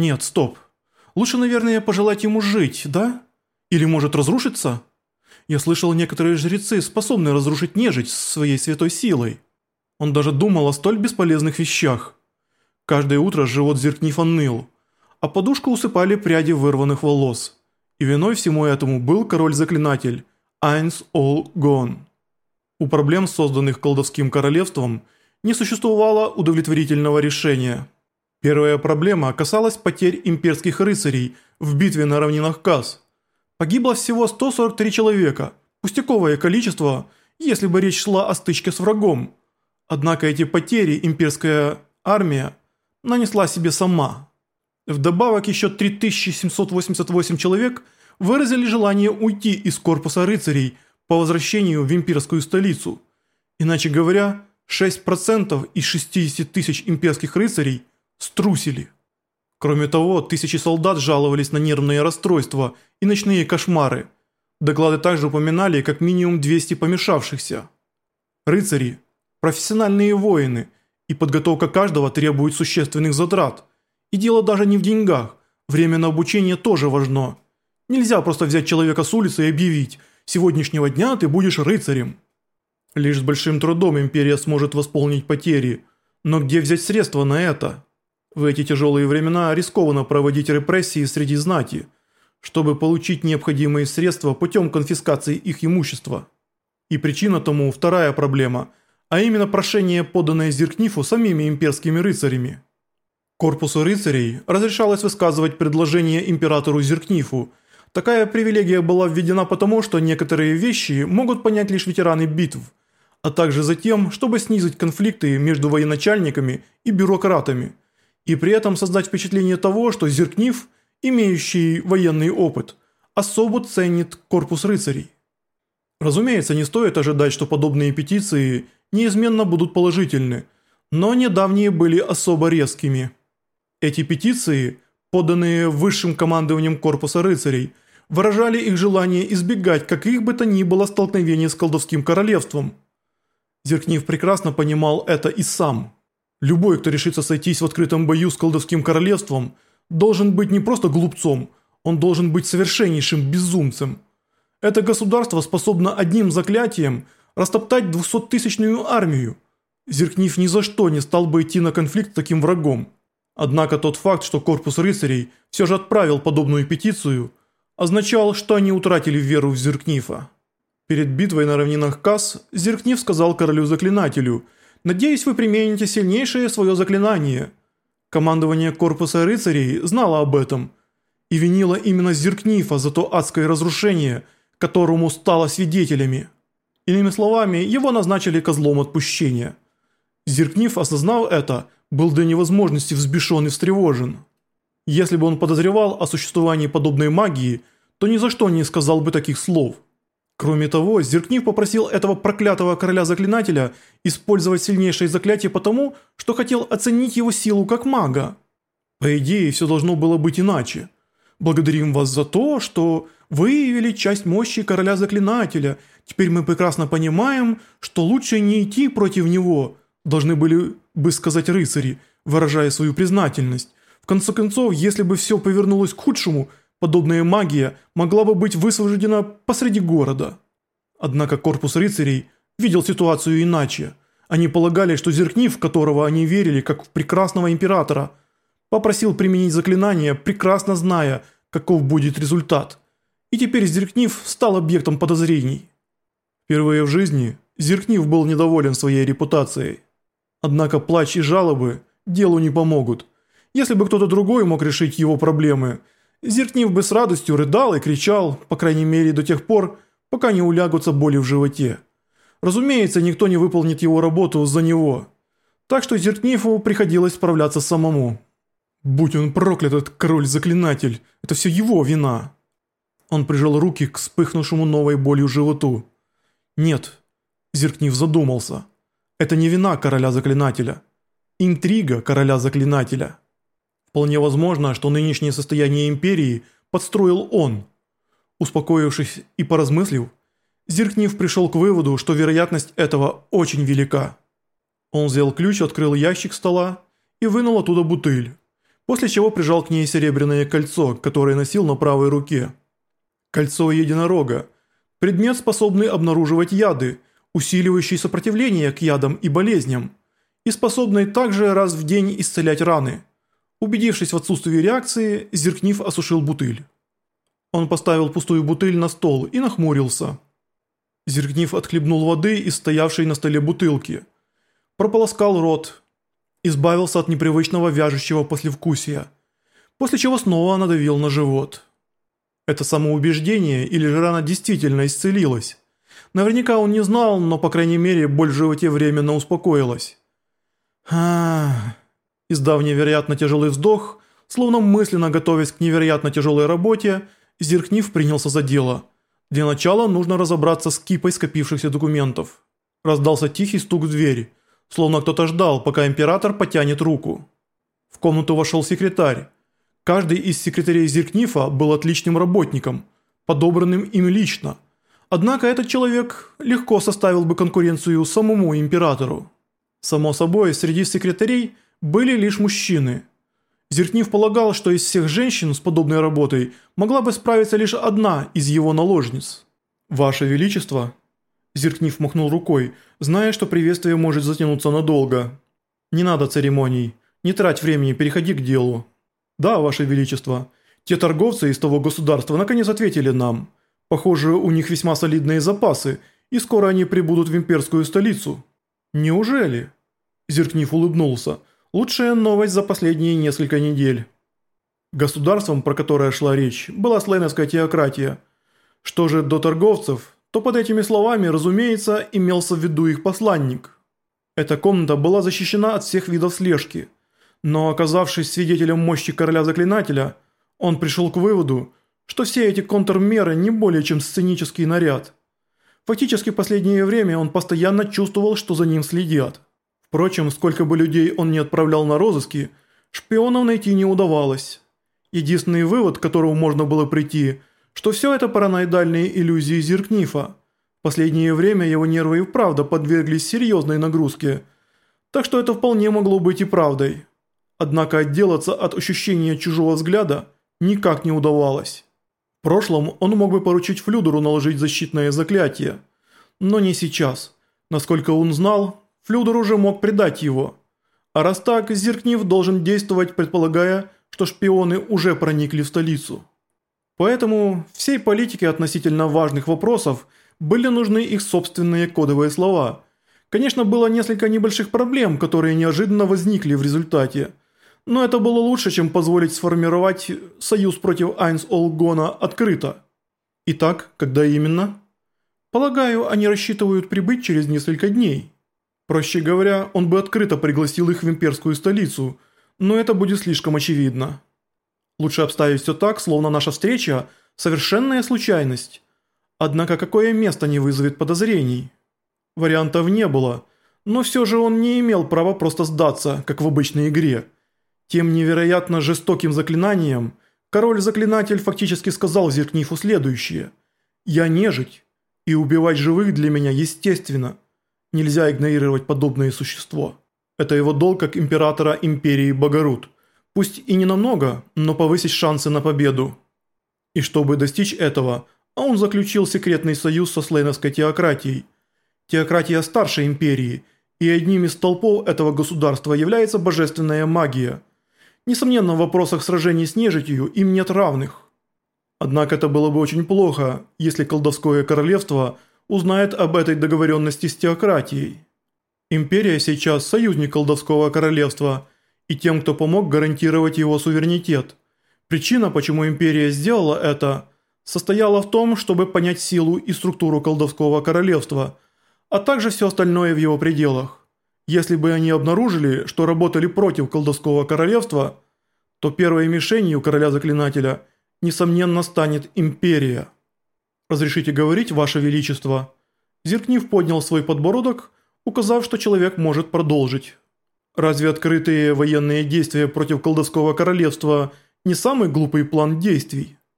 Нет, стоп. Лучше, наверное, пожелать ему жить, да? Или может разрушиться? Я слышал, некоторые жрецы способны разрушить нежить своей святой силой. Он даже думал о столь бесполезных вещах. Каждое утро живот Зеркнифа ныл, а подушку усыпали пряди вырванных волос. И виной всему этому был король-заклинатель Айнс Ол Гон. У проблем, созданных колдовским королевством, не существовало удовлетворительного решения. Первая проблема касалась потерь имперских рыцарей в битве на равнинах Каз – Погибло всего 143 человека, пустяковое количество, если бы речь шла о стычке с врагом. Однако эти потери имперская армия нанесла себе сама. Вдобавок еще 3788 человек выразили желание уйти из корпуса рыцарей по возвращению в имперскую столицу. Иначе говоря, 6% из 60 тысяч имперских рыцарей струсили. Кроме того, тысячи солдат жаловались на нервные расстройства и ночные кошмары. Доклады также упоминали как минимум 200 помешавшихся. Рыцари – профессиональные воины, и подготовка каждого требует существенных затрат. И дело даже не в деньгах, время на обучение тоже важно. Нельзя просто взять человека с улицы и объявить «сегодняшнего дня ты будешь рыцарем». Лишь с большим трудом империя сможет восполнить потери, но где взять средства на это? В эти тяжелые времена рискованно проводить репрессии среди знати, чтобы получить необходимые средства путем конфискации их имущества. И причина тому вторая проблема, а именно прошение, поданное Зиркнифу самими имперскими рыцарями. Корпусу рыцарей разрешалось высказывать предложение императору Зиркнифу. Такая привилегия была введена потому, что некоторые вещи могут понять лишь ветераны битв, а также за тем, чтобы снизить конфликты между военачальниками и бюрократами – и при этом создать впечатление того, что Зеркнив, имеющий военный опыт, особо ценит корпус рыцарей. Разумеется, не стоит ожидать, что подобные петиции неизменно будут положительны, но недавние были особо резкими. Эти петиции, поданные высшим командованием корпуса рыцарей, выражали их желание избегать каких бы то ни было столкновений с колдовским королевством. Зеркнив прекрасно понимал это и сам – Любой, кто решится сойтись в открытом бою с колдовским королевством, должен быть не просто глупцом, он должен быть совершеннейшим безумцем. Это государство способно одним заклятием растоптать двухсоттысячную армию. Зеркнив ни за что не стал бы идти на конфликт с таким врагом. Однако тот факт, что корпус рыцарей все же отправил подобную петицию, означал, что они утратили веру в Зеркнифа. Перед битвой на равнинах Касс Зеркнив сказал королю-заклинателю – Надеюсь, вы примените сильнейшее свое заклинание». Командование корпуса рыцарей знало об этом и винило именно Зеркнифа за то адское разрушение, которому стало свидетелями. Иными словами, его назначили козлом отпущения. Зеркниф, осознав это, был до невозможности взбешен и встревожен. Если бы он подозревал о существовании подобной магии, то ни за что не сказал бы таких слов – Кроме того, Зеркнив попросил этого проклятого короля-заклинателя использовать сильнейшее заклятие потому, что хотел оценить его силу как мага. По идее, все должно было быть иначе. Благодарим вас за то, что выявили часть мощи короля-заклинателя. Теперь мы прекрасно понимаем, что лучше не идти против него, должны были бы сказать рыцари, выражая свою признательность. В конце концов, если бы все повернулось к худшему – Подобная магия могла бы быть высвобождена посреди города. Однако корпус рыцарей видел ситуацию иначе. Они полагали, что Зеркнив, в которого они верили как в прекрасного императора, попросил применить заклинание, прекрасно зная, каков будет результат. И теперь Зеркнив стал объектом подозрений. Впервые в жизни Зеркнив был недоволен своей репутацией. Однако плач и жалобы делу не помогут. Если бы кто-то другой мог решить его проблемы – Зеркнив бы с радостью рыдал и кричал, по крайней мере до тех пор, пока не улягутся боли в животе. Разумеется, никто не выполнит его работу за него. Так что Зеркнифу приходилось справляться самому. Будь он проклят, этот король-заклинатель, это все его вина. Он прижал руки к вспыхнувшему новой болью животу. Нет, Зеркнив задумался. Это не вина короля-заклинателя. Интрига короля-заклинателя. Вполне возможно, что нынешнее состояние империи подстроил он. Успокоившись и поразмыслив, Зиркнив пришел к выводу, что вероятность этого очень велика. Он взял ключ, открыл ящик стола и вынул оттуда бутыль. после чего прижал к ней серебряное кольцо, которое носил на правой руке. Кольцо единорога. Предмет, способный обнаруживать яды, усиливающий сопротивление к ядам и болезням, и способный также раз в день исцелять раны. Убедившись в отсутствии реакции, Зеркнив осушил бутыль. Он поставил пустую бутыль на стол и нахмурился. Зеркнив отхлебнул воды из стоявшей на столе бутылки. Прополоскал рот. Избавился от непривычного вяжущего послевкусия. После чего снова надавил на живот. Это самоубеждение или же рана действительно исцелилась? Наверняка он не знал, но по крайней мере боль в животе временно успокоилась. а Издав невероятно тяжелый вздох, словно мысленно готовясь к невероятно тяжелой работе, Зеркнив принялся за дело. Для начала нужно разобраться с кипой скопившихся документов. Раздался тихий стук в дверь, словно кто-то ждал, пока император потянет руку. В комнату вошел секретарь. Каждый из секретарей Зеркнифа был отличным работником, подобранным им лично. Однако этот человек легко составил бы конкуренцию самому императору. Само собой, среди секретарей – были лишь мужчины. Зеркнив полагал, что из всех женщин с подобной работой могла бы справиться лишь одна из его наложниц. «Ваше Величество!» Зеркнив махнул рукой, зная, что приветствие может затянуться надолго. «Не надо церемоний. Не трать времени, переходи к делу». «Да, Ваше Величество. Те торговцы из того государства наконец ответили нам. Похоже, у них весьма солидные запасы, и скоро они прибудут в имперскую столицу». «Неужели?» Зеркнив улыбнулся – Лучшая новость за последние несколько недель. Государством, про которое шла речь, была слейновская теократия. Что же до торговцев, то под этими словами, разумеется, имелся в виду их посланник. Эта комната была защищена от всех видов слежки. Но оказавшись свидетелем мощи короля-заклинателя, он пришел к выводу, что все эти контрмеры не более чем сценический наряд. Фактически в последнее время он постоянно чувствовал, что за ним следят. Впрочем, сколько бы людей он не отправлял на розыски, шпионов найти не удавалось. Единственный вывод, к которому можно было прийти, что все это параноидальные иллюзии Зиркнифа. В последнее время его нервы и вправду подверглись серьезной нагрузке, так что это вполне могло быть и правдой. Однако отделаться от ощущения чужого взгляда никак не удавалось. В прошлом он мог бы поручить Флюдеру наложить защитное заклятие, но не сейчас. Насколько он знал, Флюдер уже мог предать его. А раз так, Зеркнив должен действовать, предполагая, что шпионы уже проникли в столицу. Поэтому всей политике относительно важных вопросов были нужны их собственные кодовые слова. Конечно, было несколько небольших проблем, которые неожиданно возникли в результате. Но это было лучше, чем позволить сформировать союз против Айнс Олгона открыто. Итак, когда именно? Полагаю, они рассчитывают прибыть через несколько дней. Проще говоря, он бы открыто пригласил их в имперскую столицу, но это будет слишком очевидно. Лучше обставить все так, словно наша встреча – совершенная случайность. Однако какое место не вызовет подозрений? Вариантов не было, но все же он не имел права просто сдаться, как в обычной игре. Тем невероятно жестоким заклинанием король-заклинатель фактически сказал Зеркнифу следующее «Я нежить, и убивать живых для меня естественно». Нельзя игнорировать подобное существо. Это его долг как императора империи Богорут. Пусть и не намного, но повысить шансы на победу. И чтобы достичь этого, он заключил секретный союз со слейновской теократией. Теократия старшей империи, и одним из столпов этого государства является божественная магия. Несомненно, в вопросах сражений с нежитью им нет равных. Однако это было бы очень плохо, если колдовское королевство – узнает об этой договоренности с теократией. Империя сейчас союзник колдовского королевства и тем, кто помог гарантировать его суверенитет. Причина, почему империя сделала это, состояла в том, чтобы понять силу и структуру колдовского королевства, а также все остальное в его пределах. Если бы они обнаружили, что работали против колдовского королевства, то первой мишенью короля-заклинателя, несомненно, станет империя. «Разрешите говорить, Ваше Величество?» Зеркнив поднял свой подбородок, указав, что человек может продолжить. «Разве открытые военные действия против колдовского королевства не самый глупый план действий?»